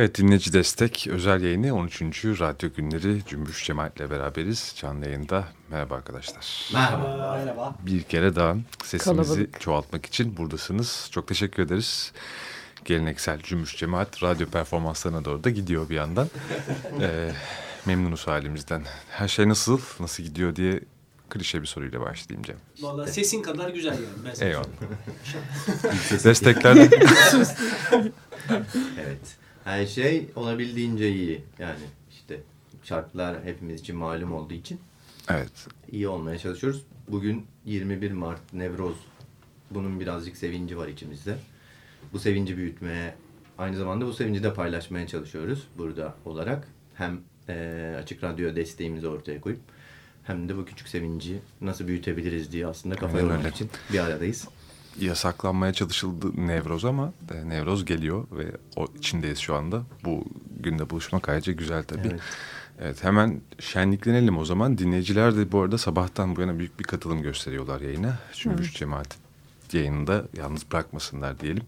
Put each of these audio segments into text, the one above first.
Evet dinleyici destek özel yayını 13. Radyo Günleri Cümbüş Cemaat ile beraberiz. Canlı yayında merhaba arkadaşlar. Merhaba. Merhaba. Bir kere daha sesimizi Kalabalık. çoğaltmak için buradasınız. Çok teşekkür ederiz. Geleneksel Cümbüş Cemaat radyo performanslarına doğru da gidiyor bir yandan. ee, memnunuz halimizden. Her şey nasıl, nasıl gidiyor diye klişe bir soruyla başlayayım Cem. Valla sesin kadar güzel yani. Ben Eyvallah. Desteklerden Evet. Her şey olabildiğince iyi. Yani işte şartlar hepimiz için malum olduğu için evet iyi olmaya çalışıyoruz. Bugün 21 Mart Nevroz. Bunun birazcık sevinci var içimizde. Bu sevinci büyütmeye, aynı zamanda bu sevinci de paylaşmaya çalışıyoruz burada olarak. Hem eee, Açık Radyo desteğimizi ortaya koyup hem de bu küçük sevinci nasıl büyütebiliriz diye aslında kafa yormak için bir aradayız. Yasaklanmaya çalışıldı Nevroz ama e, Nevroz geliyor ve o içindeyiz şu anda. Bu günde buluşmak ayrıca güzel tabii. Evet. Evet. hemen şenliklenelim o zaman. Dinleyiciler de bu arada sabahtan bu yana büyük bir katılım gösteriyorlar yayına. Cümbüş Cemaat yayınında yalnız bırakmasınlar diyelim.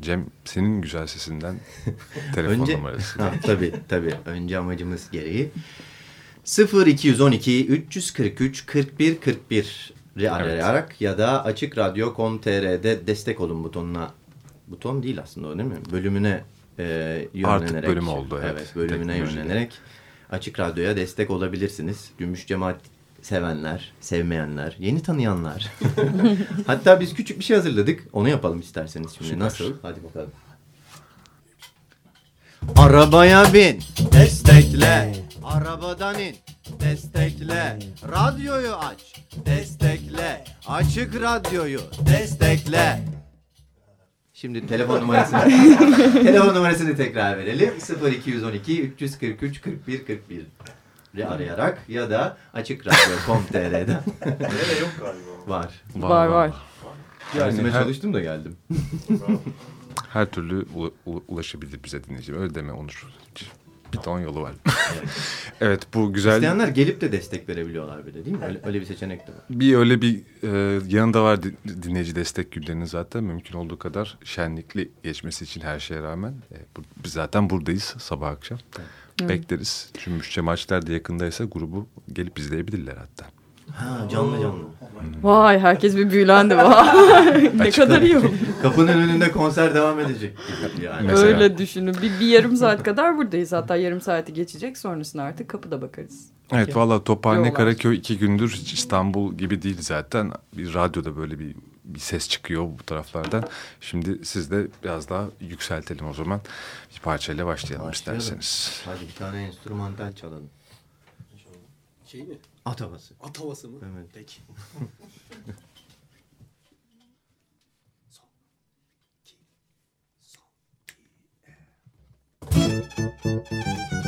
Cem senin güzel sesinden telefon Önce, numarası. ha, tabii tabii. Önce amacımız gereği 0212 343 41 41 arayarak ya da açıkradyo.com.tr'de destek olun butonuna buton değil aslında o değil mi? Bölümüne e, yönlenerek. Artık bölüm oldu, evet. Evet bölümüne Teknolojide. yönlenerek Açık Radyo'ya destek olabilirsiniz. Gümüş Cemaat sevenler, sevmeyenler, yeni tanıyanlar. Hatta biz küçük bir şey hazırladık. Onu yapalım isterseniz şimdi. Süper. Nasıl? Hadi bakalım. Arabaya bin, destekle. Arabadan in, destekle. Radyoyu aç, destekle. Açık radyoyu, destekle. Şimdi telefon numarasını telefon numarasını tekrar verelim. 0212 343 41 41 ri arayarak ya da açıkradyo.com.tr'den Nerede yok galiba. var. Var var. Dersime her- çalıştım da geldim. Her türlü ula- ulaşabilir bize dinleyici. Öyle deme Onur. Bir ton yolu var. evet bu güzel. İsteyenler gelip de destek verebiliyorlar bir de değil mi? Öyle, öyle bir seçenek de var. Bir öyle bir e, yanında var di- dinleyici destek günlerinin zaten mümkün olduğu kadar şenlikli geçmesi için her şeye rağmen. E, bu- biz zaten buradayız sabah akşam. Bekleriz. Cümbüşçe maçlar da yakındaysa grubu gelip izleyebilirler hatta. Ha, canlı canlı. Vay herkes bir büyülendi. Vay. ne kadar iyi oldu. Kapının önünde konser devam edecek yani. Mesela. Öyle düşünün. Bir, bir yarım saat kadar buradayız. Hatta yarım saati geçecek. Sonrasında artık kapıda bakarız. Evet valla Tophane Yollar. Karaköy iki gündür hiç İstanbul gibi değil zaten. Bir radyoda böyle bir, bir ses çıkıyor bu taraflardan. Şimdi siz de biraz daha yükseltelim o zaman. Bir parçayla başlayalım Başlayalım. isterseniz. Hadi bir tane enstrümantal çalalım. Şey mi? At havası. At havası mı? Evet. Peki. Thank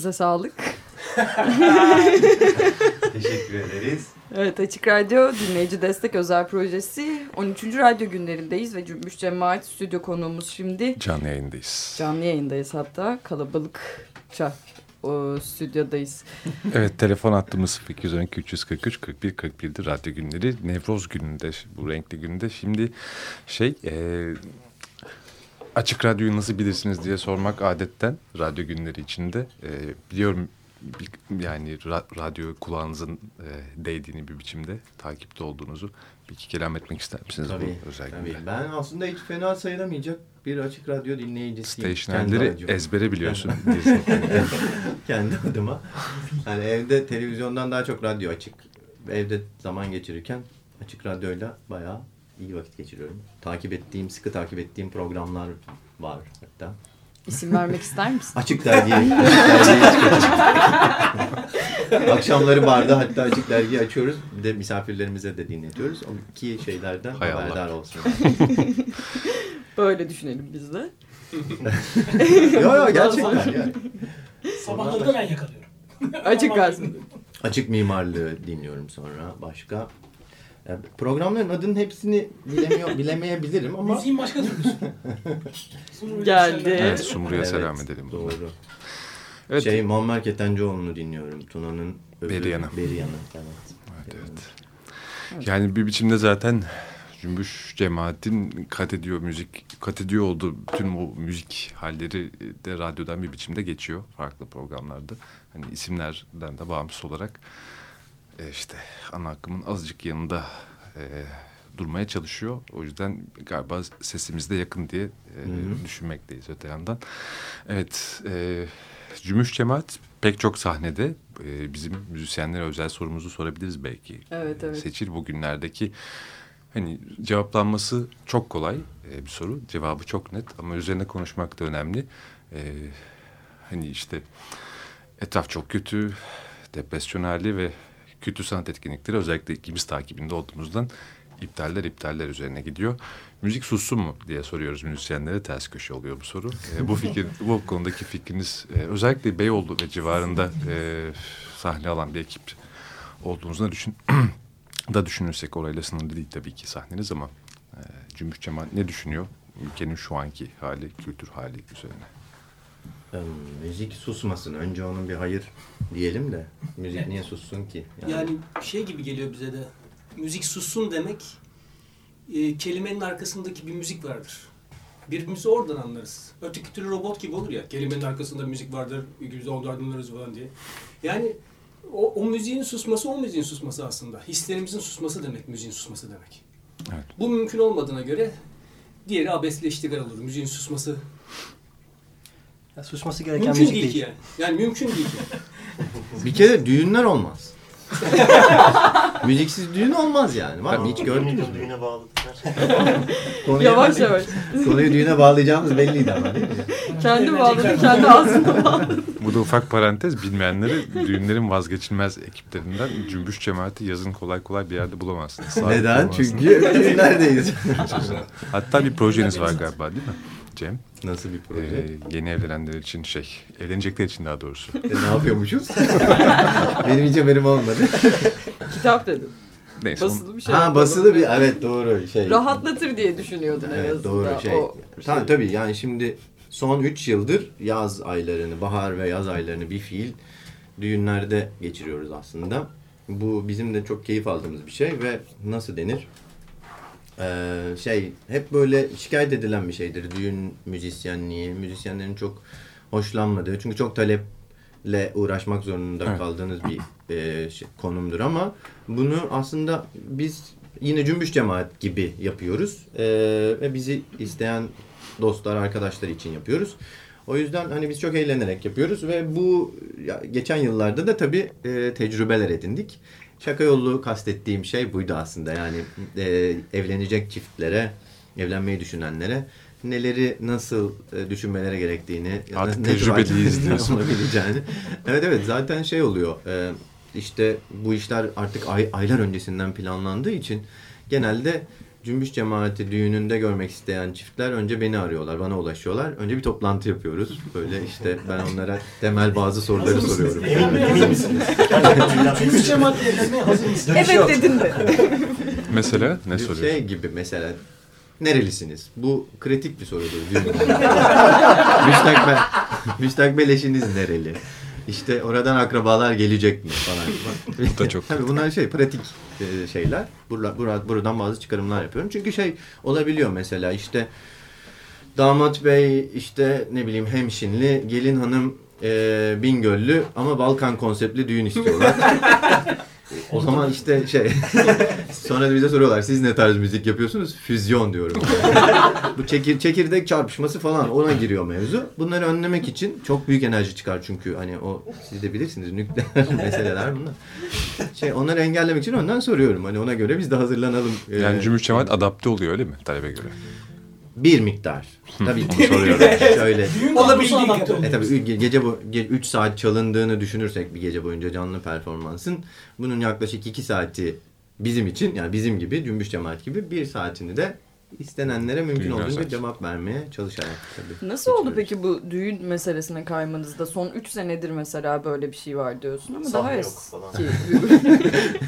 Ellerinize sağlık. Teşekkür ederiz. Evet Açık Radyo Dinleyici Destek Özel Projesi 13. Radyo günlerindeyiz ve Cümbüş Cemaat stüdyo konuğumuz şimdi. Canlı yayındayız. Canlı yayındayız hatta kalabalıkça o stüdyodayız. Evet telefon hattımız 0212 343 41 41'di radyo günleri. Nevroz gününde bu renkli gününde. Şimdi şey e, açık radyoyu nasıl bilirsiniz diye sormak adetten radyo günleri içinde. E, biliyorum yani ra- radyo kulağınızın e, değdiğini bir biçimde takipte olduğunuzu bir iki kelam etmek ister misiniz Tabii, bu özel tabii. Ben aslında hiç fena sayılamayacak bir açık radyo dinleyicisiyim. Stationerleri ezbere biliyorsun. Kendi adıma. Yani evde televizyondan daha çok radyo açık. Evde zaman geçirirken açık radyoyla bayağı iyi vakit geçiriyorum. Takip ettiğim, sıkı takip ettiğim programlar var hatta. İsim vermek ister misin? Açık dergi. Akşamları barda hatta açık dergi açıyoruz. Bir de misafirlerimize de dinletiyoruz. O iki şeylerden Hay Allah. haberdar olsun. Böyle düşünelim biz de. Yok yok gerçekten. yani. Sabahları da ben yakalıyorum. Açık kalsın. Açık mimarlığı dinliyorum sonra. Başka yani programların adının hepsini bilemiyor, bilemeyebilirim ama Müziğin başka türlüsü. Geldi. Evet, Sumru'ya Evet, selam edelim. Doğru. Evet. Şey Muammer Ketencoğlu'nu dinliyorum. Tuna'nın öbür- Beriyan'ı. Beriyan'ı. Evet. Evet, evet. Yani bir biçimde zaten Cümbüş cemaatin kat ediyor müzik, kat ediyor olduğu bütün o müzik halleri de radyodan bir biçimde geçiyor farklı programlarda. Hani isimlerden de bağımsız olarak işte ana akımın azıcık yanında e, durmaya çalışıyor. O yüzden galiba sesimiz de yakın diye e, hı. düşünmekteyiz öte yandan. Evet, e, Cümbüş Cemaat pek çok sahnede e, bizim müzisyenlere özel sorumuzu sorabiliriz belki. Evet, E, evet. Seçil bugünlerdeki hani cevaplanması çok kolay e, bir soru. Cevabı çok net ama üzerine konuşmak da önemli. E, hani işte etraf çok kötü, depresyon hali ve kötü sanat etkinlikleri özellikle ikimiz takibinde olduğumuzdan iptaller iptaller üzerine gidiyor. Müzik sussun mu diye soruyoruz müzisyenlere ters köşe oluyor bu soru. E, bu fikir bu konudaki fikriniz e, özellikle Beyoğlu ve civarında e, sahne alan bir ekip olduğunuzda düşün da düşünürsek orayla sınırlı değil tabii ki sahneniz ama e, Cümbüş Cemal ne düşünüyor ülkenin şu anki hali, kültür hali üzerine? Müzik susmasın. Önce onun bir hayır diyelim de. Müzik niye sussun ki? Yani şey gibi geliyor bize de. Müzik sussun demek e, kelimenin arkasındaki bir müzik vardır. Birbirimizi oradan anlarız. Öteki türlü robot gibi olur ya. Kelimenin arkasında müzik vardır. Yüzde on anlarız falan diye. Yani o, o müziğin susması o müziğin susması aslında. Hislerimizin susması demek müziğin susması demek. Evet. Bu mümkün olmadığına göre diğeri abesle iştigal olur. Müziğin susması Ya susması gereken mümkün müzik değil değil. ki yani. Yani mümkün değil. Bir kere düğünler olmaz. Müziksiz düğün olmaz yani. Var mı? Hiç gördünüz mü? Düğüne bağladılar. Konuya Yavaş yavaş. Konuyu düğüne bağlayacağımız belliydi ama değil mi? Kendi bağladı, kendi ağzına bağladı. Bu da ufak parantez bilmeyenleri düğünlerin vazgeçilmez ekiplerinden Cümbüş Cemaati yazın kolay kolay bir yerde bulamazsınız. Neden? bulamazsınız. Çünkü düğünlerdeyiz. Hatta bir projeniz var galiba değil mi Cem? Nasıl bir proje? Ee, yeni evlenenler için şey, evlenecekler için daha doğrusu. E, ne yapıyormuşuz? Benim hiç haberim olmadı. Kitap dedim. Neyse. Basılı bir şey. ha yapalım. basılı bir evet doğru şey. Rahatlatır diye düşünüyordun en Evet azından. doğru şey. O Tabii tabii yani şimdi son 3 yıldır yaz aylarını, bahar ve yaz aylarını bir fiil düğünlerde geçiriyoruz aslında. Bu bizim de çok keyif aldığımız bir şey ve nasıl denir? Ee, şey hep böyle şikayet edilen bir şeydir düğün müzisyenliği. Müzisyenlerin çok hoşlanmadığı çünkü çok taleple uğraşmak zorunda Evet. kaldığınız bir e, şey- konumdur ama bunu aslında biz yine cümbüş cemaat gibi yapıyoruz Ee, ve bizi isteyen dostlar arkadaşlar için yapıyoruz. O yüzden hani biz çok eğlenerek yapıyoruz ve bu ya, geçen yıllarda da tabii e, tecrübeler edindik. Şaka yollu kastettiğim şey buydu aslında. Yani e, evlenecek çiftlere, evlenmeyi düşünenlere neleri nasıl e, düşünmeleri gerektiğini, Artık ne tecrübeliyiz diyorsun. olabileceğini. Evet evet zaten şey oluyor. E, işte bu işler artık ay- aylar öncesinden planlandığı için genelde Cümbüş Cemaati düğününde görmek isteyen çiftler önce beni arıyorlar, bana ulaşıyorlar. Önce bir toplantı yapıyoruz. Böyle işte ben onlara temel bazı soruları soruyorum. Emin, emin misiniz? Cümbüş cemaat evlenmeye hazır mısın? Dönüş Evet yok. dedin de. Mesela ne Bir soruyorsun? Şey gibi mesela nerelisiniz? Bu kritik bir sorudur. düğün. müstakbel, müstakbel eşiniz nereli? İşte oradan akrabalar gelecek mi falan. Bu da çok Tabii bunlar şey pratik e, şeyler. Burada, burada, buradan bazı çıkarımlar yapıyorum. Çünkü şey olabiliyor mesela işte damat bey işte ne bileyim hemşinli, gelin hanım e, Bingöllü ama Balkan konseptli düğün istiyorlar. o zaman işte şey sonra da bize soruyorlar siz ne tarz müzik yapıyorsunuz? Füzyon diyorum. Bu çekir, çekirdek çarpışması falan ona giriyor mevzu. Bunları önlemek için çok büyük enerji çıkar çünkü hani o siz de bilirsiniz nükleer meseleler bunlar. Şey onları engellemek için önden soruyorum. Hani ona göre biz de hazırlanalım. Yani Ee, cemaat adapte oluyor öyle mi talebe göre? Bir miktar. Tabii Onu soruyorum. şöyle. Olabildiği kadar. E tabii ge- gece bu 3 saat çalındığını düşünürsek bir gece boyunca canlı performansın bunun yaklaşık 2 saati bizim için yani bizim gibi cümbüş cemaat gibi bir saatini de istenenlere mümkün Düğün olduğunca cevap vermeye çalışarak tabii. Nasıl oldu peki bu düğün meselesine kaymanızda? Son 3 senedir mesela böyle bir şey var diyorsun ama Sahne daha yok eski. falan.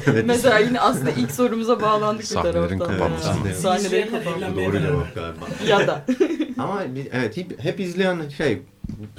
Evet. mesela yine aslında ilk sorumuza bağlandık bir taraftan. kapanması. Evet. Sahnelerin kapanması. Doğru cevap galiba. Ya da. Ama evet hep, hep izleyen şey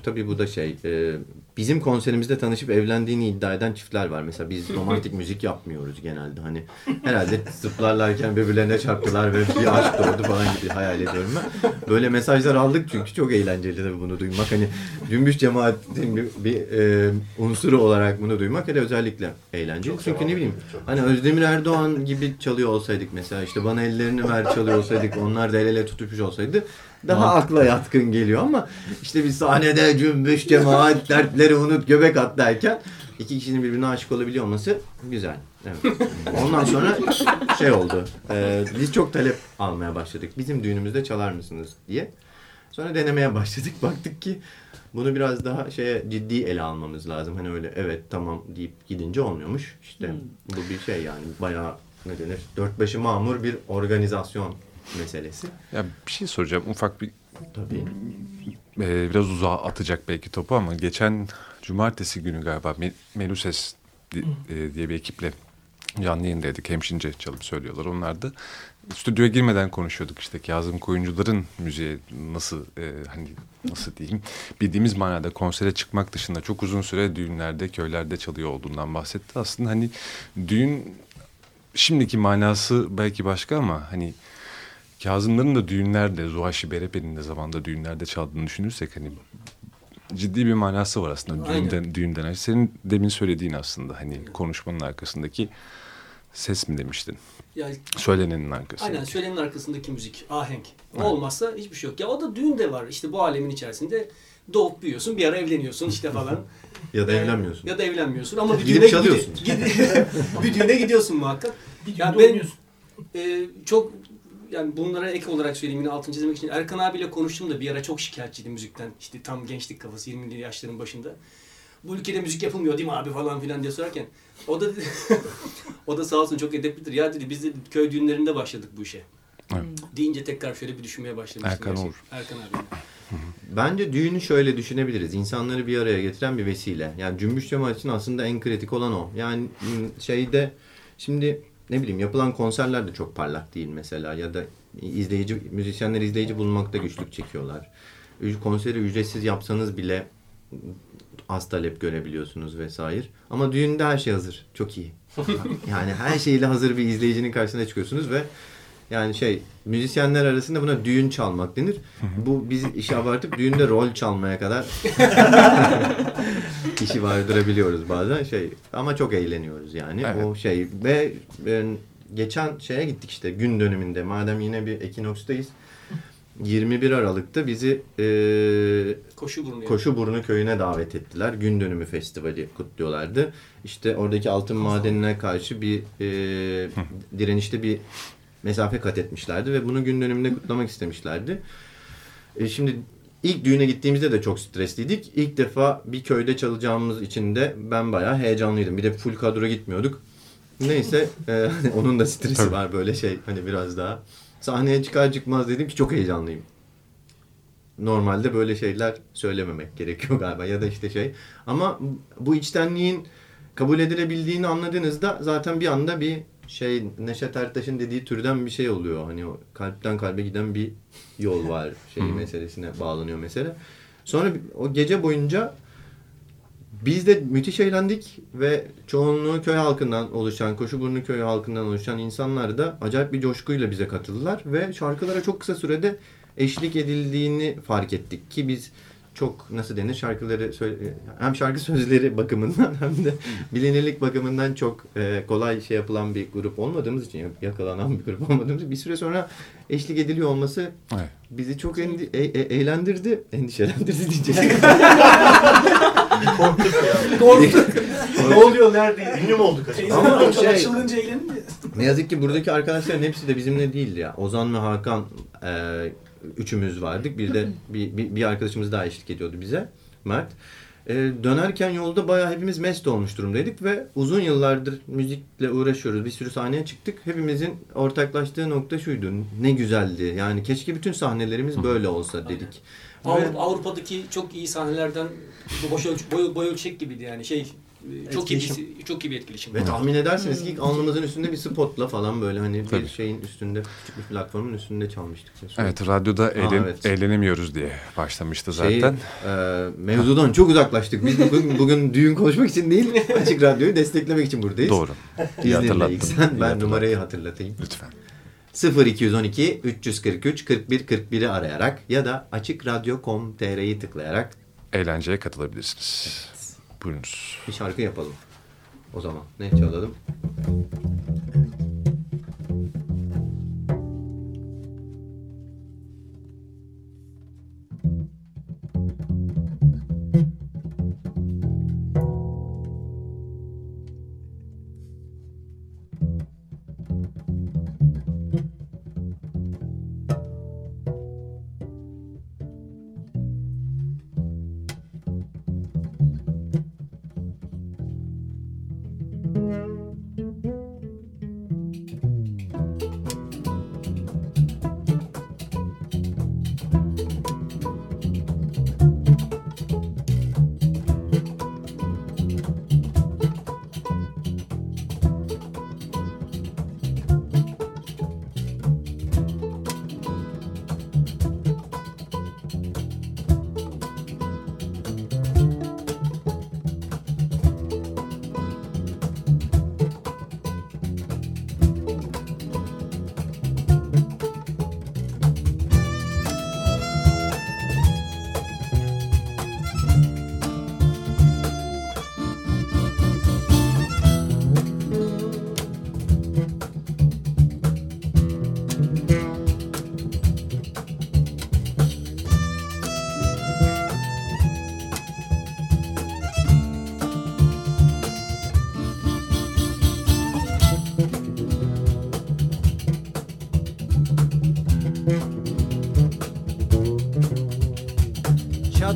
tabii bu da şey e, bizim konserimizde tanışıp evlendiğini iddia eden çiftler var. Mesela biz romantik müzik yapmıyoruz genelde. Hani herhalde zıplarlarken birbirlerine çarptılar ve bir aşk doğdu falan gibi hayal ediyorum ben. Böyle mesajlar aldık çünkü çok eğlenceli tabii bunu duymak. Hani cümbüş cemaatin bir, bir e, unsuru olarak bunu duymak hele özellikle eğlenceli. çünkü ne bileyim hani Özdemir Erdoğan gibi çalıyor olsaydık mesela işte bana ellerini ver çalıyor olsaydık onlar da el ele tutuşmuş olsaydı daha akla yatkın geliyor ama işte bir sahnede cümbüş cemaat dertleri unut göbek at derken iki kişinin birbirine aşık olabiliyor olması güzel. Evet. Ondan sonra şey oldu. e, biz çok talep almaya başladık. Bizim düğünümüzde çalar mısınız diye. Sonra denemeye başladık. Baktık ki bunu biraz daha şeye ciddi ele almamız lazım. Hani öyle evet tamam deyip gidince olmuyormuş. İşte bu bir şey yani bayağı ne denir? Dört başı mamur bir organizasyon meselesi. Ya bir şey soracağım ufak bir Tabii. e, biraz uzağa atacak belki topu ama geçen cumartesi günü galiba Me- Meluses e, diye bir ekiple canlı yayındaydık. Hemşince çalıp söylüyorlar. Onlar da stüdyoya girmeden konuşuyorduk işte Kazım Koyuncular'ın müziğe nasıl e, hani nasıl diyeyim bildiğimiz manada konsere çıkmak dışında çok uzun süre düğünlerde köylerde çalıyor olduğundan bahsetti. Aslında hani düğün şimdiki manası belki başka ama hani Kazımların da düğünlerde, Zuhaşi Berepe'nin de zamanda düğünlerde çaldığını düşünürsek hani ciddi bir manası var aslında Aynen. düğünden, düğünden. Senin demin söylediğin aslında hani konuşmanın arkasındaki ses mi demiştin? Yani Söylenenin arkasındaki. aynen söylenin arkasındaki müzik, ahenk. Olmazsa hiçbir şey yok. Ya o da düğün de var. İşte bu alemin içerisinde doğup büyüyorsun, bir ara evleniyorsun işte falan. Ya da evlenmiyorsun. Ya da evlenmiyorsun ama bir Gidip düğüne çalıyorsun. gidi- bir düğüne gidiyorsun muhakkak. Bir Ya düğünde ben- oynuyorsun. Ee, çok yani bunlara ek olarak söyleyeyim yine altını çizmek için. Erkan abiyle konuştum da bir ara çok şikayetçiydi müzikten. İşte tam gençlik kafası 20'li yaşların başında. Bu ülkede müzik yapılmıyor değil mi abi falan filan diye sorarken. O da o da sağ olsun çok edeplidir. Ya dedi biz de köy düğünlerinde başladık bu işe. Evet. Deyince tekrar şöyle bir düşünmeye başlamıştım. Erkan gerçekten. Uğur. Erkan abi. Bence düğünü şöyle düşünebiliriz. İnsanları bir araya getiren bir vesile. Yani cümbüş cemaat için aslında en kritik olan o. Yani m, şeyde şimdi ne bileyim yapılan konserler de çok parlak değil mesela ya da izleyici müzisyenler izleyici bulmakta güçlük çekiyorlar. Konseri ücretsiz yapsanız bile az talep görebiliyorsunuz vesaire. Ama düğünde her şey hazır. Çok iyi. Yani her şeyle hazır bir izleyicinin karşısına çıkıyorsunuz ve yani şey müzisyenler arasında buna düğün çalmak denir. Bu biz işi abartıp düğünde rol çalmaya kadar işi vardırabiliyoruz bazen şey ama çok eğleniyoruz yani Evet. o şey ve e, geçen şeye gittik işte gün dönümünde madem yine bir Ekinoks'tayız 21 Aralık'ta bizi e, Koşu burnu. Koşuburnu köyüne davet ettiler. Gün dönümü festivali kutluyorlardı. İşte oradaki altın madenine karşı bir e, direnişte bir mesafe kat etmişlerdi ve bunu gün dönümünde kutlamak istemişlerdi. E, şimdi ilk düğüne gittiğimizde de çok stresliydik. İlk defa bir köyde çalacağımız için de ben bayağı heyecanlıydım. Bir de full kadro gitmiyorduk. Neyse e, onun da stresi Tabii. var böyle şey hani biraz daha Sahneye çıkar çıkmaz dedim ki çok heyecanlıyım. Normalde böyle şeyler söylememek gerekiyor galiba ya da işte şey. Ama bu içtenliğin kabul edilebildiğini anladığınızda zaten bir anda bir şey Neşet Ertaş'ın dediği türden bir şey oluyor. Hani o kalpten kalbe giden bir yol var şey meselesine bağlanıyor mesele. Sonra o gece boyunca biz de müthiş eğlendik ve çoğunluğu köy halkından oluşan, Koşuburnu köy halkından oluşan insanlar da acayip bir coşkuyla bize katıldılar ve şarkılara çok kısa sürede eşlik edildiğini fark ettik ki biz çok nasıl denir şarkıları söyle- hem şarkı sözleri bakımından hem de bilinirlik bakımından çok e, kolay şey yapılan bir grup olmadığımız için yakalanan bir grup olmadığımız için bir süre sonra eşlik ediliyor olması Evet. bizi çok endi- e- e- eğlendirdi, endişelendirdi diyecektim. Korktuk. ne oluyor nerede? Ünlü mü olduk acaba? Ama şey- açılınca eğlenince. Ne yazık ki buradaki arkadaşların hepsi de bizimle değildi ya. Ozan ve Hakan e, üçümüz vardık. Bir de bir, bir, bir arkadaşımız daha eşlik ediyordu bize. Mert. E, dönerken yolda bayağı hepimiz mest olmuş durumdaydık ve uzun yıllardır müzikle uğraşıyoruz. Bir sürü sahneye çıktık. Hepimizin ortaklaştığı nokta şuydu. Ne güzeldi. Yani keşke bütün sahnelerimiz böyle olsa dedik. Avrupa, Avrupa'daki çok iyi sahnelerden ölç, boy, boy ölçek gibiydi yani şey çok iyi Etkileşim. bir, çok iyi bir etkileşim. Ve tahmin edersiniz ki ilk alnımızın üstünde bir spotla falan böyle hani Tabii. bir şeyin üstünde küçük bir platformun üstünde çalmıştık. Evet radyoda eğlen, evet. eğlenemiyoruz diye başlamıştı zaten. e, mevzudan çok uzaklaştık. Biz bugün, bugün düğün konuşmak için değil, Açık Radyo'yu desteklemek için buradayız. Doğru. İyi hatırlattın. sen, İyi ben numarayı hatırlatayım. Lütfen. 0212 343 41 41'i arayarak ya da açıkradyo.com.tr'yi tıklayarak Eğlenceye katılabilirsiniz. Buyurunuz. bir şarkı yapalım. O zaman ne çalalım?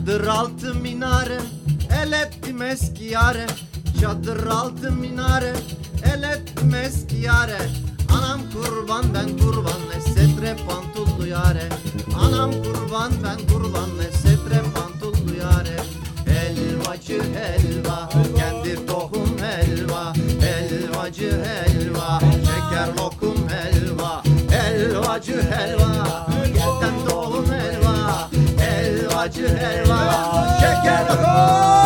Çadır altı minare el ettim eski yare. Çadır altı minare el ettim eski yare. Anam kurban ben kurban ne setre pantullu yare. Anam kurban ben kurban ne Helvacı helva şeker lokum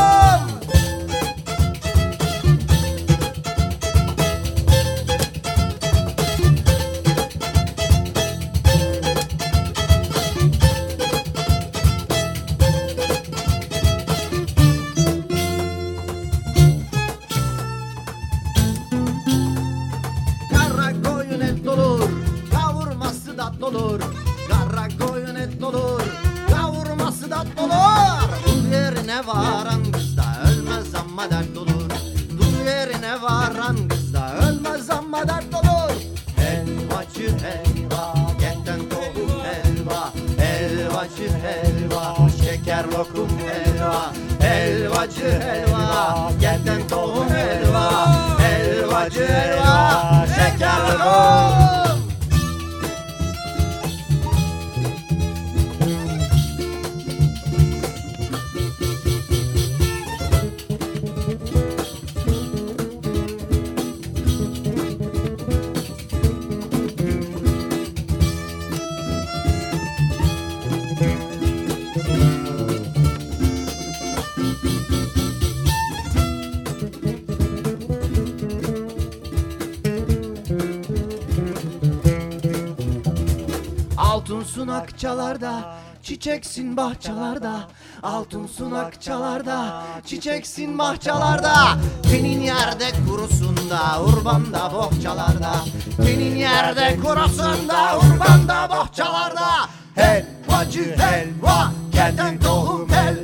Altın sunakçalarda Çiçeksin bahçalarda. Altın sunakçalarda Çiçeksin bahçalarda. Senin yerde kurusunda Urbanda bohçalarda. Senin yerde kurusunda Urbanda bohçalarda. Helvacı helva Keten tohum helva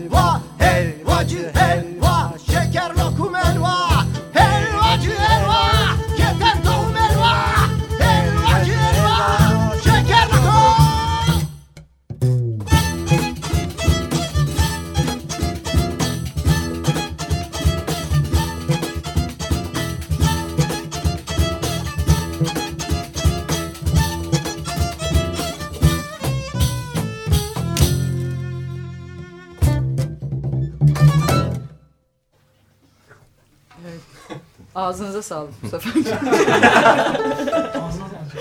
Ağzınıza sağlık bu sefer.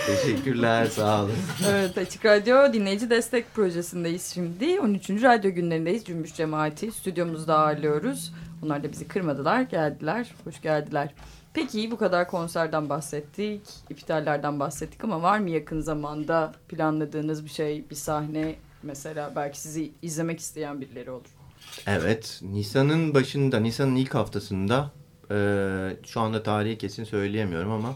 Teşekkürler sağ olun. evet Açık Radyo Dinleyici Destek Projesi'ndeyiz şimdi. 13. Radyo günlerindeyiz. Cümbüş Cemaati stüdyomuzda ağırlıyoruz. Onlar da bizi kırmadılar, geldiler. Hoş geldiler. Peki bu kadar konserden bahsettik, iptallerden bahsettik ama var mı yakın zamanda planladığınız bir şey, bir sahne mesela belki sizi izlemek isteyen birileri olur. Evet, Nisan'ın başında, Nisan'ın ilk haftasında e, şu anda tarihi kesin söyleyemiyorum ama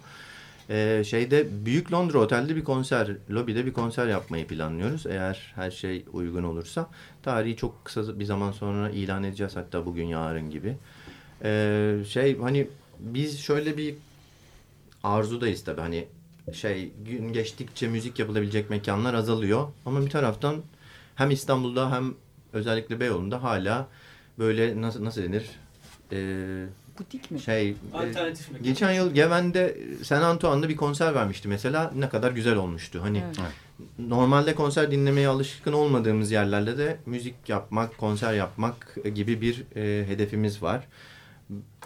e, şeyde Büyük Londra Otel'de bir konser, lobide bir konser yapmayı planlıyoruz. Eğer her şey uygun olursa. Tarihi çok kısa bir zaman sonra ilan edeceğiz hatta bugün yarın gibi. E, şey hani biz şöyle bir arzudayız tabii hani şey gün geçtikçe müzik yapılabilecek mekanlar azalıyor ama bir taraftan hem İstanbul'da hem özellikle Beyoğlu'nda hala böyle nasıl nasıl denir Ee, Butik mi? şey e, Alternatif mekan. geçen yıl Geven'de San Antoine'da bir konser vermişti mesela ne kadar güzel olmuştu hani Evet. normalde konser dinlemeye alışkın olmadığımız yerlerde de müzik yapmak konser yapmak gibi bir e, hedefimiz var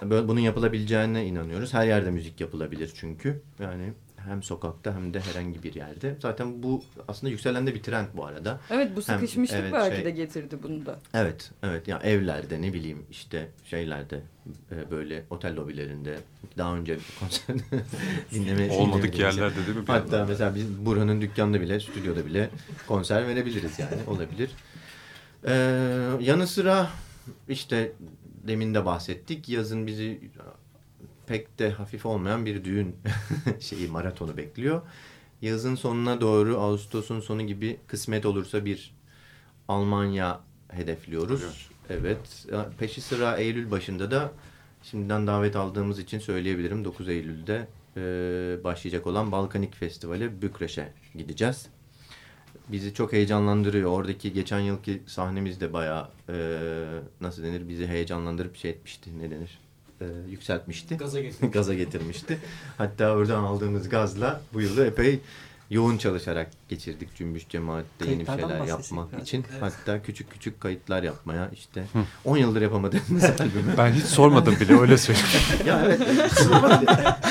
Böyle bunun yapılabileceğine inanıyoruz her yerde müzik yapılabilir çünkü yani hem sokakta hem de herhangi bir yerde zaten bu aslında yükselen de bir trend bu arada Evet bu Hem- sıkışmışlık evet, belki şey- de getirdi bunu da. Evet, evet. Ya evlerde ne bileyim işte şeylerde e, böyle otel lobilerinde daha önce konser dinleme Olmadık yerlerde değil mi? bir Hatta yandan? mesela biz buranın dükkanında bile, stüdyoda bile konser verebiliriz yani olabilir. Ee, yanı sıra işte demin de bahsettik yazın bizi pek de hafif olmayan bir düğün şeyi maratonu bekliyor. Yazın sonuna doğru Ağustos'un sonu gibi kısmet olursa bir Almanya hedefliyoruz. Evet. Peşi sıra Eylül başında da şimdiden davet aldığımız için söyleyebilirim. 9 Eylül'de e, başlayacak olan Balkanik Festivali Bükreş'e gideceğiz. Bizi çok heyecanlandırıyor. Oradaki geçen yılki sahnemiz de bayağı e, nasıl denir bizi heyecanlandırıp şey etmişti. Ne denir? E, yükseltmişti. Gaza getirmiş. gaza getirmişti. Hatta oradan aldığımız gazla bu yılı epey yoğun çalışarak geçirdik cümbüş cemaatte yeni bir şeyler yapmak biraz. için. Evet. Hatta küçük küçük kayıtlar yapmaya işte 10 yıldır yapamadığımız albümü. Ben hiç sormadım bile öyle söyleyeyim. ya evet.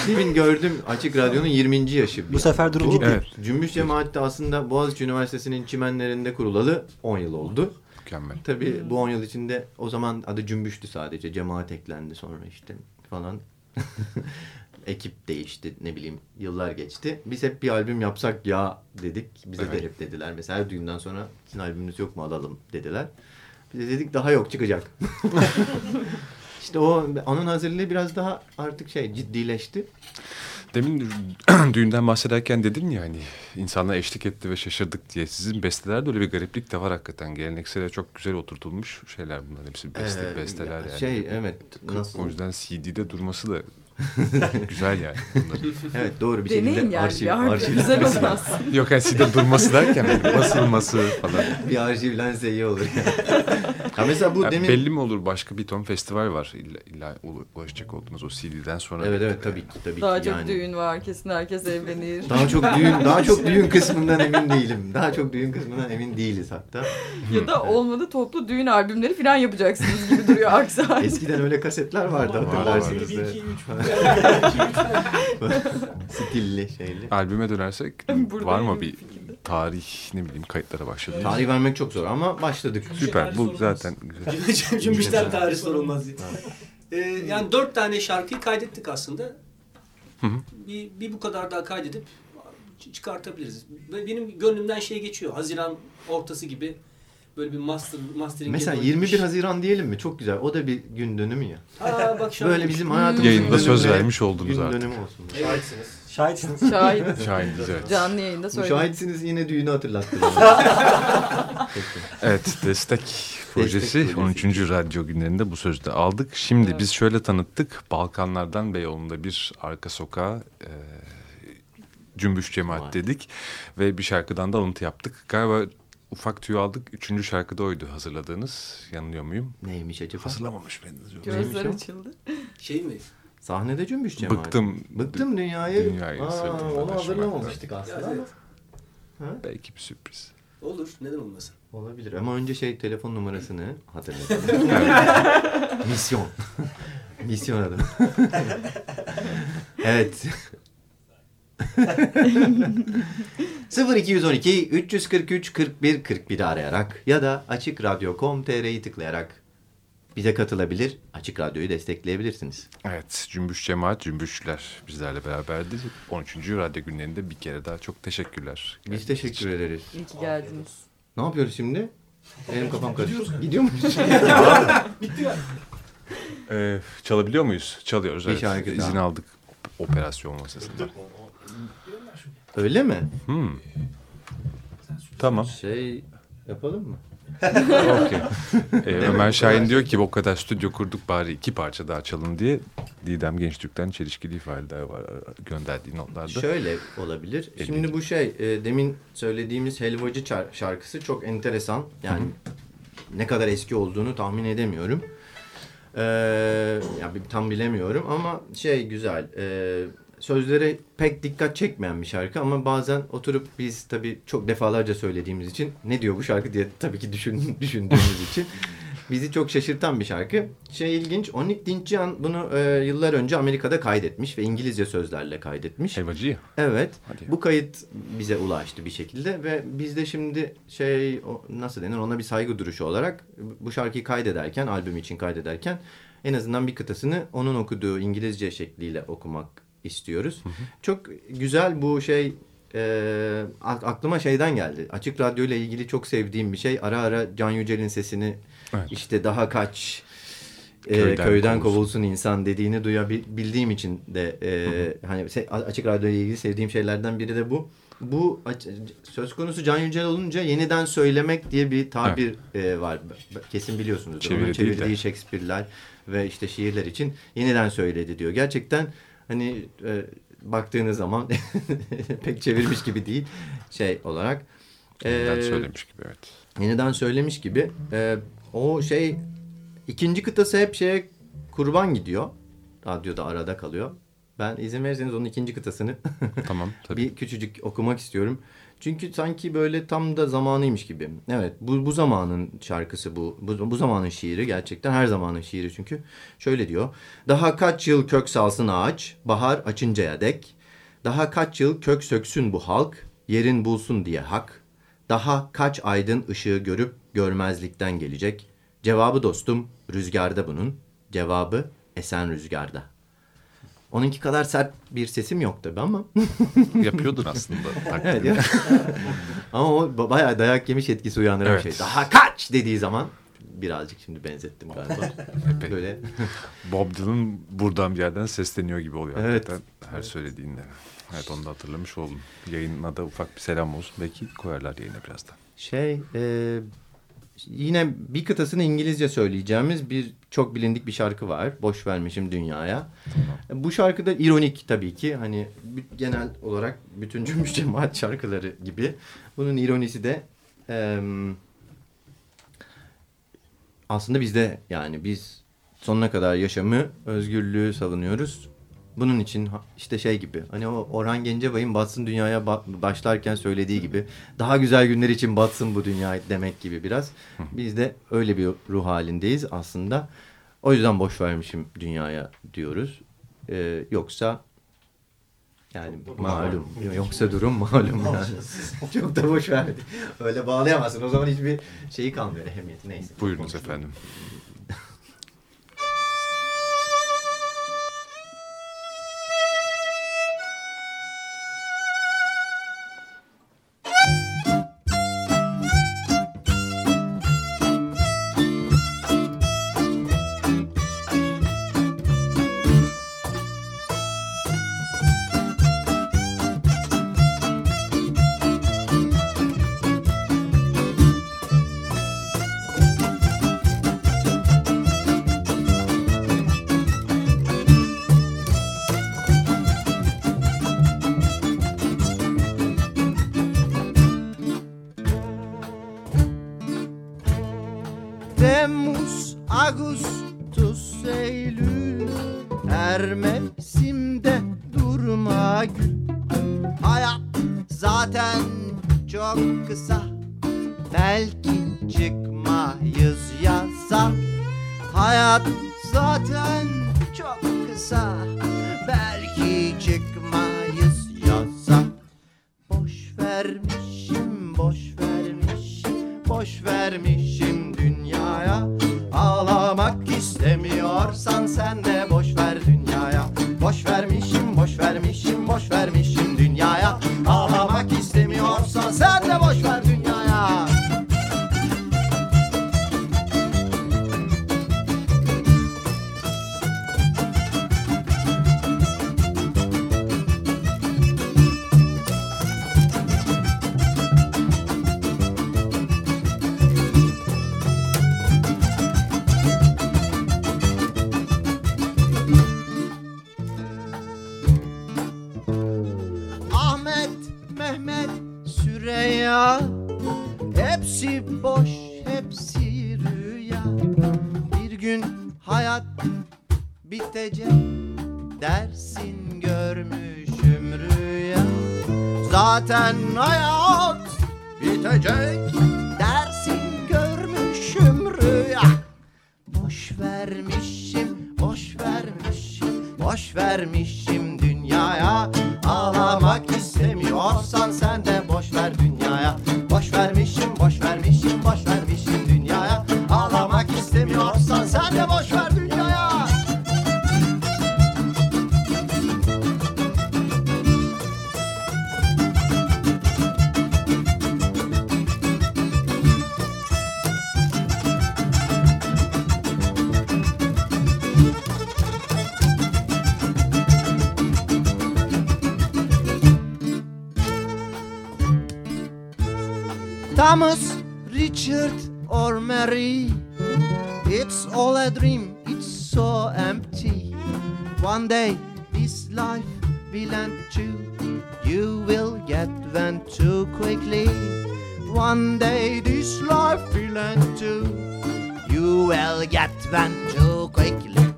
Demin gördüm Açık Radyo'nun 20. yaşı. Bu sefer durum ciddi. Evet. Cümbüş cemaatte aslında Boğaziçi Üniversitesi'nin çimenlerinde kurulalı 10 yıl oldu. Mükemmel. Tabii bu 10 yıl içinde o zaman adı Cümbüş'tü sadece. Cemaat eklendi sonra işte falan. Ekip değişti ne bileyim yıllar geçti. Biz hep bir albüm yapsak ya dedik. Bize Evet. de hep dediler. Mesela her düğünden sonra sizin albümünüz yok mu alalım dediler. Biz de dedik daha yok çıkacak. işte o onun hazırlığı biraz daha artık şey ciddileşti. Demin düğünden bahsederken dedin ya hani insanlar eşlik etti ve şaşırdık diye. Sizin bestelerde öyle bir gariplik de var hakikaten. Geleneksel çok güzel oturtulmuş şeyler bunlar hepsi beste, Ee, besteler yani. Şey evet nasıl? O yüzden CD'de durması da güzel yani. Evet doğru bir Deneyin şekilde yani arşiv, bir harbi arşiv, güzel olmaz. Yok yani CD'de durması derken hani basılması falan. bir arşivlense iyi olur. ha mesela bu Ya demin Belli mi olur başka bir ton festival var illa, illa ulaşacak olduğunuz o CD'den sonra. Evet evet tabii ki tabii Daha ki çok yani. düğün var kesin herkes evlenir. Daha çok düğün daha çok düğün kısmından emin değilim. Daha çok düğün kısmından emin değiliz hatta. ya da olmadı toplu düğün albümleri falan yapacaksınız gibi duruyor aksi. Eskiden öyle kasetler vardı hatırlarsınız. Bir, da. iki, üç. Stilli şeyli. Albüme dönersek Buradayım var mı bir fikirde. tarih ne bileyim kayıtlara başladı? Tarih vermek çok zor ama başladık. Süper bu zaten güzel. Cümbüşten tarih sorulmaz diye. Ee, yani dört tane şarkıyı kaydettik aslında. Hı hı. Bir, bir bu kadar daha kaydedip çıkartabiliriz. Ve Benim gönlümden şey geçiyor. Haziran ortası gibi böyle bir master mastering Mesela 21 Haziran diyelim mi? Çok güzel. O da bir gün dönümü ya. Ha bak şu Böyle bizim hayatımızın Yayında söz vermiş oldunuz gün artık. dönümü olsun. Şahitsiniz. Şahitsiniz. Şahit. Şahiniz evet. Canlı yayında söyledim. Müşahitsiniz yine düğünü hatırlattı. Evet destek projesi projesi. 13. Radyo günlerinde bu sözü de aldık. Şimdi Evet. biz şöyle tanıttık. Balkanlardan Beyoğlu'nda bir arka sokağa e, cümbüş cemaat Vay. dedik. Ve bir şarkıdan da alıntı yaptık. Galiba ufak tüyo aldık. Üçüncü şarkıda oydu hazırladığınız. Yanılıyor muyum? Neymiş acaba? Hazırlamamış mıydınız? Gözler açıldı. Şey mi? Sahnede cümbüş cemaat. Bıktım. Bıktım dünyayı. Dünyayı Aa, sevdim onu hazırlamamıştık aslında Ya, ama. evet. Belki bir sürpriz. Olur. Neden olmasın? Olabilir ama önce şey telefon numarasını hatırlatalım. Misyon. Misyon adı. evet. 0212 343 41 41'i arayarak ya da açıkradyo.com.tr'yi tıklayarak bize katılabilir, Açık Radyo'yu destekleyebilirsiniz. Evet, Cümbüş Cemaat, Cümbüşçüler bizlerle beraberdi. 13. Radyo günlerinde bir kere daha çok teşekkürler. Biz teşekkür ederiz. İyi ki geldiniz. Ne yapıyoruz şimdi? Benim kafam karıştı. Gidiyor muyuz? Ee, çalabiliyor muyuz? Çalıyoruz. Bir evet. şarkı İzin aldık operasyon masasında. Öyle mi? Hmm. Tamam. Şey yapalım mı? Okey. Ee, Ömer Şahin diyor ki o kadar stüdyo kurduk bari iki parça daha çalın diye. Didem Gençtürk'ten çelişkili ifadeler var gönderdiği notlarda. Şöyle olabilir. Elli. Şimdi bu şey e, demin söylediğimiz Helvacı şarkısı çok enteresan. Yani ne kadar eski olduğunu tahmin edemiyorum. Ee, ya tam bilemiyorum ama şey güzel. E, sözleri pek dikkat çekmeyen bir şarkı ama bazen oturup biz tabii çok defalarca söylediğimiz için ne diyor bu şarkı diye tabii ki düşün, düşündüğümüz için bizi çok şaşırtan bir şarkı. Şey ilginç, Onik Dincian bunu e, yıllar önce Amerika'da kaydetmiş ve İngilizce sözlerle kaydetmiş. Helvacı. Evet. Hadi. Bu kayıt bize ulaştı bir şekilde ve biz de şimdi şey nasıl denir ona bir saygı duruşu olarak bu şarkıyı kaydederken albüm için kaydederken en azından bir kıtasını onun okuduğu İngilizce şekliyle okumak istiyoruz. Çok güzel bu şey e, ak- aklıma şeyden geldi. Açık Radyo ile ilgili çok sevdiğim bir şey. Ara ara Can Yücel'in sesini Evet. işte daha kaç e, Köyden köyden, kovulsun. kovulsun insan dediğini duyabildiğim için de e, hani se- açık radyo ile ilgili sevdiğim şeylerden biri de bu. Bu söz konusu Can Yücel olunca yeniden söylemek diye bir tabir e, var. Kesin biliyorsunuz. Çeviri Onun çevirdiği de. Shakespeare'ler ve işte şiirler için yeniden söyledi diyor. Gerçekten hani e, baktığınız zaman pek çevirmiş gibi değil şey olarak. Yeniden E, söylemiş gibi evet. yeniden söylemiş gibi e, o şey ikinci kıtası hep şeye kurban gidiyor. Radyoda arada kalıyor. Ben izin verirseniz onun ikinci kıtasını Tamam tabii. bir küçücük okumak istiyorum. Çünkü sanki böyle tam da zamanıymış gibi. Evet bu, bu zamanın şarkısı bu. bu. Bu zamanın şiiri gerçekten her zamanın şiiri çünkü. Şöyle diyor. Daha kaç yıl kök salsın ağaç, bahar açıncaya dek. Daha kaç yıl kök söksün bu halk, yerin bulsun diye hak. Daha kaç aydın ışığı görüp görmezlikten gelecek. Cevabı dostum rüzgarda bunun. Cevabı esen rüzgarda. Onunki kadar sert bir sesim yok tabii ama. Yapıyordun aslında. Evet ya. Ama o ba- bayağı dayak yemiş etkisi uyandıran Evet. bir şey. Daha kaç dediği zaman birazcık şimdi benzettim galiba. Epey. Böyle Bob Dylan buradan bir yerden sesleniyor gibi oluyor Evet. hakikaten her söylediğinde. Evet onu da hatırlamış oldum. Yayına da ufak bir selam olsun. Belki koyarlar yayına birazdan. şey e, yine bir kıtasını İngilizce söyleyeceğimiz bir çok bilindik bir şarkı var. Boş vermişim dünyaya. Bu şarkı da ironik tabii ki. Hani genel olarak bütün cümbüş cemaat şarkıları gibi. Bunun ironisi de e, aslında bizde yani biz sonuna kadar yaşamı, özgürlüğü savunuyoruz. Bunun için işte şey gibi hani o Orhan Gencebay'ın batsın dünyaya ba- başlarken söylediği gibi daha güzel günler için batsın bu dünya demek gibi biraz. Biz de öyle bir ruh halindeyiz aslında. O yüzden boş vermişim dünyaya diyoruz. Ee, yoksa yani malum. Yoksa durum malum yani. Çok da boş verdi. Öyle bağlayamazsın. O zaman hiçbir şeyi kalmıyor ehemmiyeti. Neyse. Buyurunuz efendim. Vermişim, boş vermişim, Thomas, Richard, or Mary. It's all a dream, it's so empty. One day this life will end too. You will get went too quickly. One day this life will end too. You will get went too quickly.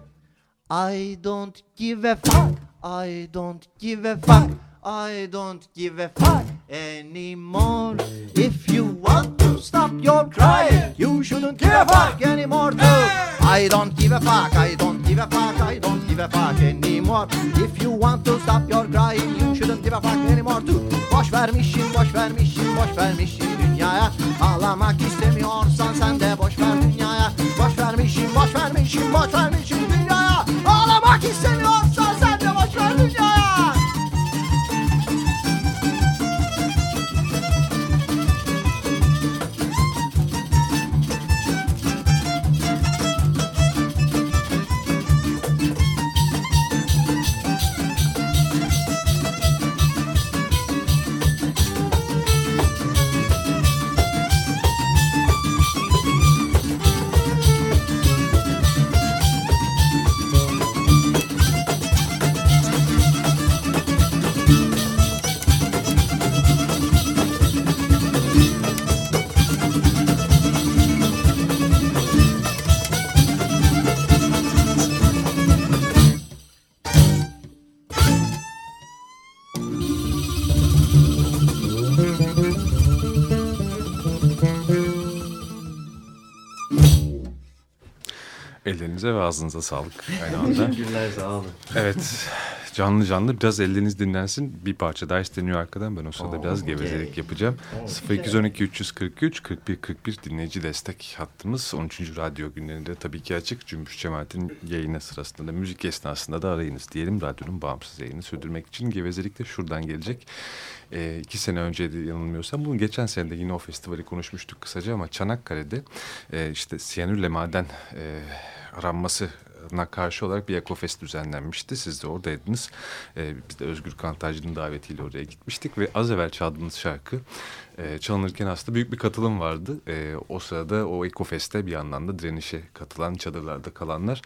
I don't give a fuck. I don't give a fuck. I don't give a fuck anymore. If you want to stop your crying, you shouldn't give a fuck anymore too. I don't give a fuck. I don't give a fuck. I don't give a fuck anymore. If you want to stop your crying, you shouldn't give a fuck anymore too. Boş vermişim, boş vermişim, boş vermişim dünyaya. Ağlamak istemiyorsan sen de boş ver dünyaya. Boş vermişim, boş vermişim, boş vermişim dünyaya. Ağlamak istemiyorsan sen de boş ver dünyaya. Ellerinize ve ağzınıza sağlık aynı anda. Teşekkürler sağ olun. evet canlı canlı biraz elleriniz dinlensin. Bir parça daha isteniyor arkadan. Ben o sırada Oo, biraz okey. gevezelik yapacağım. 0212 343 41 41 dinleyici destek hattımız 13. Radyo günlerinde tabii ki açık. Cümbüş Cemaat'in yayını sırasında da müzik esnasında da arayınız diyelim. Radyonun bağımsız yayını sürdürmek için gevezelik de şuradan gelecek. E, iki sene önce de yanılmıyorsam bunu geçen sene de yine o festivali konuşmuştuk kısaca ama Çanakkale'de e, işte siyanürle maden e, aranmasına karşı olarak bir ekofest düzenlenmişti. Siz de oradaydınız. E, biz de Özgür Kantarcı'nın davetiyle oraya gitmiştik ve az evvel çaldığınız şarkı e, çalınırken aslında büyük bir katılım vardı. E, o sırada o ekofeste bir yandan da direnişe katılan çadırlarda kalanlar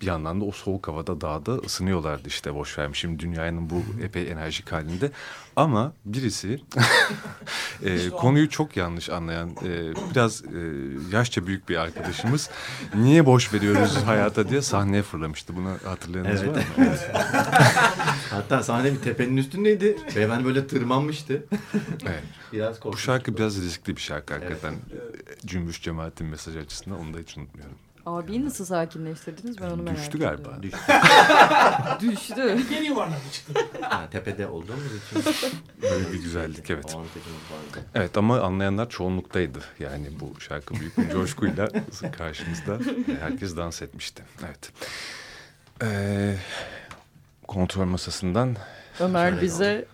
bir yandan da o soğuk havada dağda ısınıyorlardı işte boş vermiş. Şimdi dünyanın bu epey enerjik halinde. Ama birisi e, konuyu çok yanlış anlayan e, biraz e, yaşça büyük bir arkadaşımız niye boş veriyoruz hayata diye sahneye fırlamıştı. Bunu hatırlayanınız Evet. var mı? Hatta sahne bir tepenin üstündeydi. Beyefendi böyle tırmanmıştı. Evet. Biraz Bu korkmuş. şarkı biraz riskli bir şarkı hakikaten. Cümbüş cemaatin mesajı açısından onu da hiç unutmuyorum. Abiyi nasıl sakinleştirdiniz ben onu merak Düştü ediyorum. galiba. Düştü. Düştü. Geri yuvarlandı çıktı. Ha, tepede olduğumuz için. Böyle bir güzellik evet. O avantajımız vardı. Evet ama anlayanlar çoğunluktaydı. Yani bu şarkı büyük bir coşkuyla karşımızda herkes dans etmişti. Evet. Ee, kontrol masasından Ömer bize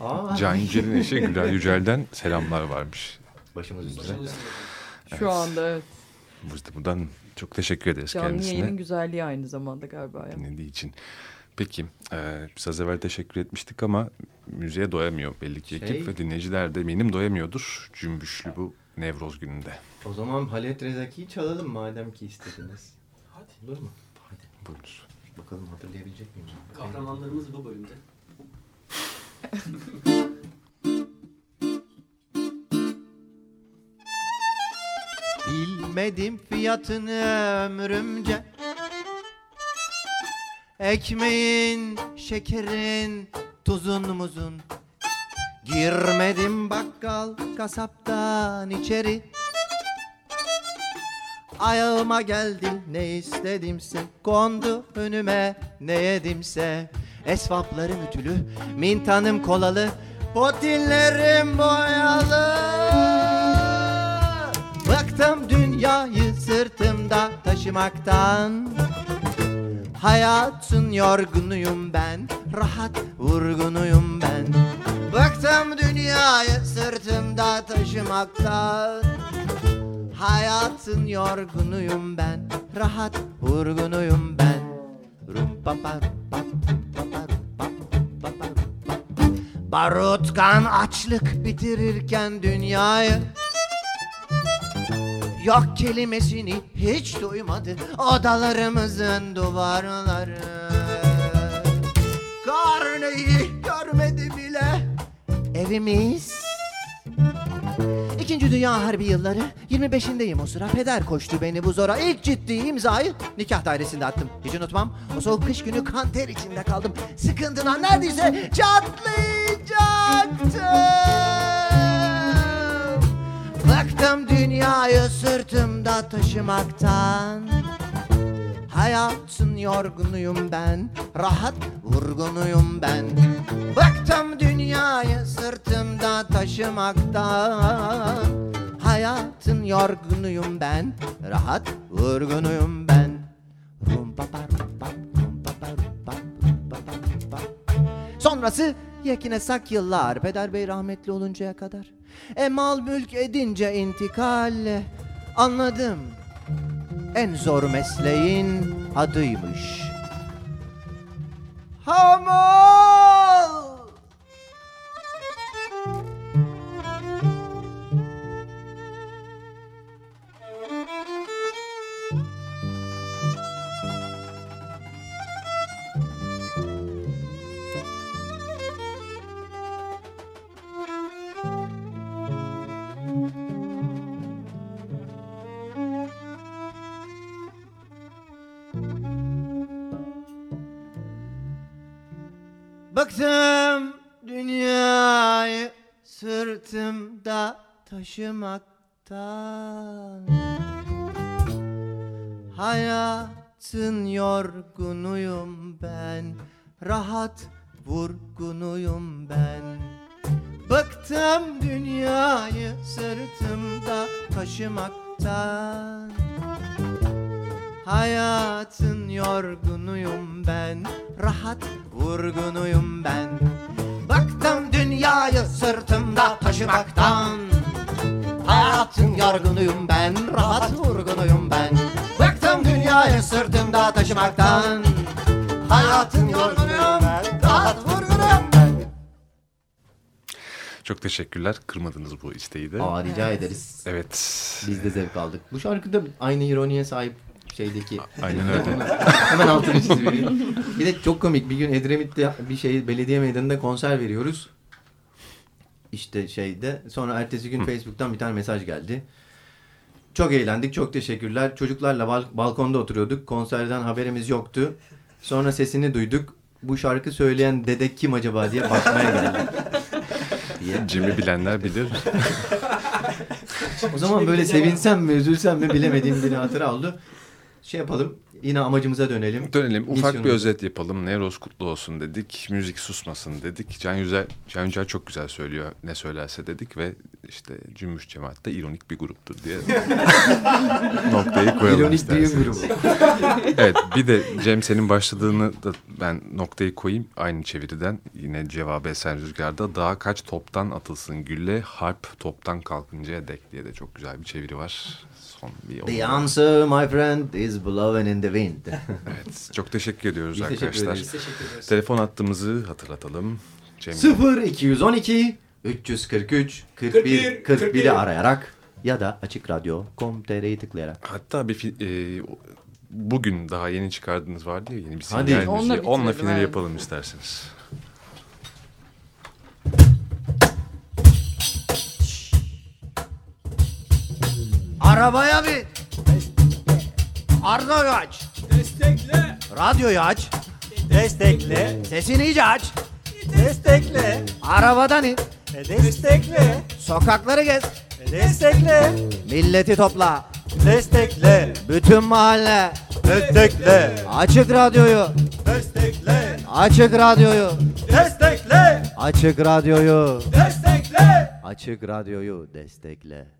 Aa, Can Yücel'in eşi Gülay Yücel'den selamlar varmış. Başımız üstüne. şu anda evet, de buradan çok teşekkür ederiz canlı kendisine. yayının güzelliği aynı zamanda galiba ya. dinlediği için. Peki, e, biz az evvel teşekkür etmiştik ama müziğe doyamıyor belli ki ekip Şey- ve dinleyiciler de eminim doyamıyordur cümbüşlü bu Nevroz gününde. O zaman Halet Rezaki'yi çalalım madem ki istediniz. Hadi. Olur mu? Hadi Buyurunuz. bakalım hatırlayabilecek miyim? Kahramanlarımız bu bölümde. Bilmedim fiyatını ömrümce. Ekmeğin, şekerin, tuzun muzun. Girmedim bakkal kasaptan içeri. Ayağıma geldi ne istedimse Kondu önüme ne yedimse. Esvaplarım ütülü, mintanım kolalı Potillerim boyalı. Bıktım dünyayı sırtımda taşımaktan. Hayatın yorgunuyum ben Rahat vurgunuyum ben. Bıktım dünyayı sırtımda taşımaktan. Hayatın yorgunuyum ben Rahat vurgunuyum ben. Rum pa pa pa. Barutkan açlık bitirirken dünyayı Yok kelimesini hiç duymadı odalarımızın duvarları. Karneyi görmedi bile. Evimiz. İkinci Dünya Harbi yılları. 25'indeyim o sıra. Peder koştu beni bu zora. İlk ciddi imzayı nikah dairesinde attım. Hiç unutmam. O soğuk kış günü kan ter içinde kaldım. Sıkıntıdan neredeyse çatlayacaktım Bıktım dünyayı sırtımda taşımaktan. Hayatın yorgunuyum ben Rahat vurgunuyum ben. Bıktım dünyayı sırtımda taşımaktan. Hayatın yorgunuyum ben Rahat vurgunuyum ben. Sonrası yekine sak yıllar Peder Bey rahmetli oluncaya kadar E mal mülk edince intikalle Anladım en zor mesleğin adıymış. Hamal! Bıktım dünyayı sırtımda taşımaktan. Hayatın yorgunuyum ben Rahat vurgunuyum ben. Bıktım dünyayı sırtımda taşımaktan Hayatın yorgunuyum ben Rahat vurgunuyum ben Bıktım dünyayı sırtımda taşımaktan Hayatın yorgunuyum ben Rahat vurgunuyum ben Bıktım dünyayı sırtımda taşımaktan Hayatın yorgunuyum ben Rahat vurgunuyum ben Çok teşekkürler. Kırmadınız bu isteği de. Aa rica ederiz. Evet. Biz de zevk aldık. Bu şarkıda aynı ironiye sahip şeydeki. Aynen öyle. Hemen altını çizeyim. Bir de çok komik. Bir gün Edremit'te bir şey belediye meydanında konser veriyoruz. İşte şeyde. Sonra ertesi gün Facebook'tan bir tane mesaj geldi. Çok eğlendik. Çok teşekkürler. Çocuklarla bal- balkonda oturuyorduk. Konserden haberimiz yoktu. Sonra sesini duyduk. Bu şarkı söyleyen dede kim acaba diye bakmaya geldik. Cem'i bilenler bilir. O zaman böyle sevinsem mi üzülsem mi bilemediğim bir hatıra oldu. Şey yapalım yine amacımıza dönelim. Dönelim. Ufak bir özet yapalım. Nevroz kutlu olsun dedik. Müzik susmasın dedik. Can Yücel, Can Yücel çok güzel söylüyor. Ne söylerse dedik ve işte Cümbüş Cemaat de ironik bir gruptur diye noktayı koyalım İronik isterseniz. düğün grubu. Evet bir de Cem senin başladığını da ben noktayı koyayım. Aynı çeviriden yine cevabı Esen Rüzgar'da daha kaç toptan atılsın gülle harp toptan kalkıncaya dek diye de çok güzel bir çeviri var. Son bir The answer my friend is blowing in the wind. Evet çok teşekkür ediyoruz Biz teşekkür arkadaşlar. ederiz. Teşekkür ederiz. Telefon hattımızı hatırlatalım. Cem 0 212 343 41 41'i arayarak ya da açık radyo.com.tr'yi tıklayarak. Hatta bir e, bugün daha yeni çıkardığınız vardı ya yeni bir Hadi. sinyal Onunla müziği. Onunla bitirelim, finali evet. yapalım isterseniz. Arabaya bin. Arda aç. Destekle. Radyoyu aç. Destekle, Sesini iyice aç. destekle, Arabadan in. destekle, Sokakları gez. destekle, Milleti topla. destekle, Bütün mahalle. destekle, Açık radyoyu. destekle, Açık radyoyu. destekle, Açık radyoyu. destekle. Açık radyoyu destekle.